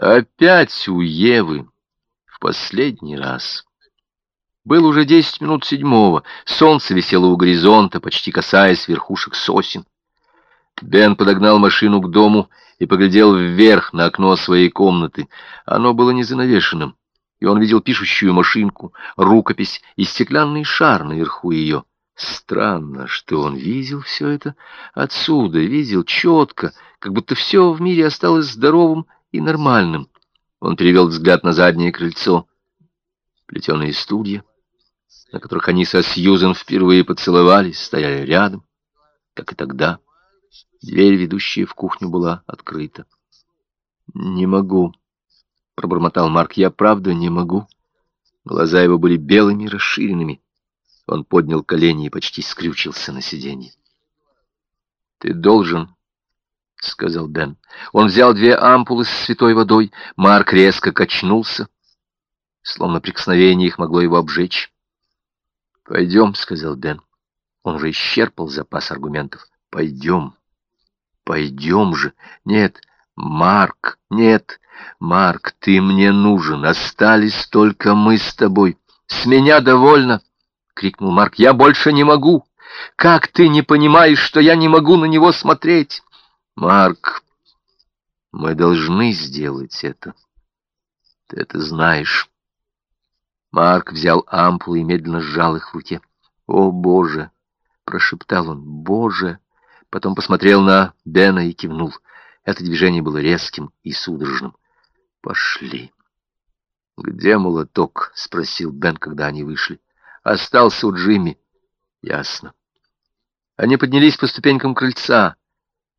Опять у Евы. В последний раз. Было уже десять минут седьмого. Солнце висело у горизонта, почти касаясь верхушек сосен. Бен подогнал машину к дому и поглядел вверх на окно своей комнаты. Оно было незанавешенным, и он видел пишущую машинку, рукопись и стеклянный шар наверху ее. Странно, что он видел все это отсюда, видел четко, как будто все в мире осталось здоровым и нормальным. Он перевел взгляд на заднее крыльцо. Плетеные стулья, на которых они со Сьюзен впервые поцеловались, стояли рядом, как и тогда. Дверь, ведущая в кухню, была открыта. «Не могу», — пробормотал Марк, — «я правда не могу». Глаза его были белыми расширенными. Он поднял колени и почти скрючился на сиденье. «Ты должен — сказал Бен. Он взял две ампулы с святой водой. Марк резко качнулся, словно прикосновение их могло его обжечь. «Пойдем», — сказал Бен. Он уже исчерпал запас аргументов. «Пойдем. Пойдем же. Нет, Марк, нет. Марк, ты мне нужен. Остались только мы с тобой. С меня довольно!» — крикнул Марк. «Я больше не могу. Как ты не понимаешь, что я не могу на него смотреть?» Марк, мы должны сделать это. Ты это знаешь. Марк взял ампулы и медленно сжал их в руке. «О, Боже!» — прошептал он. «Боже!» Потом посмотрел на Бена и кивнул. Это движение было резким и судорожным. «Пошли!» «Где молоток?» — спросил Бен, когда они вышли. «Остался у Джимми». «Ясно». Они поднялись по ступенькам крыльца.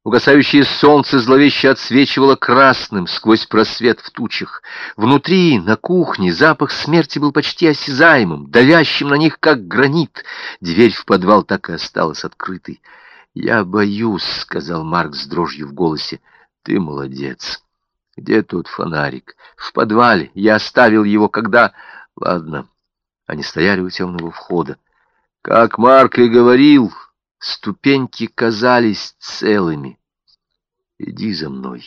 Угасающее солнце зловеще отсвечивало красным сквозь просвет в тучах. Внутри, на кухне, запах смерти был почти осязаемым, давящим на них, как гранит. Дверь в подвал так и осталась открытой. «Я боюсь», — сказал Марк с дрожью в голосе. «Ты молодец. Где тут фонарик? В подвале. Я оставил его, когда...» «Ладно». Они стояли у темного входа. «Как Марк и говорил...» Ступеньки казались целыми. Иди за мной.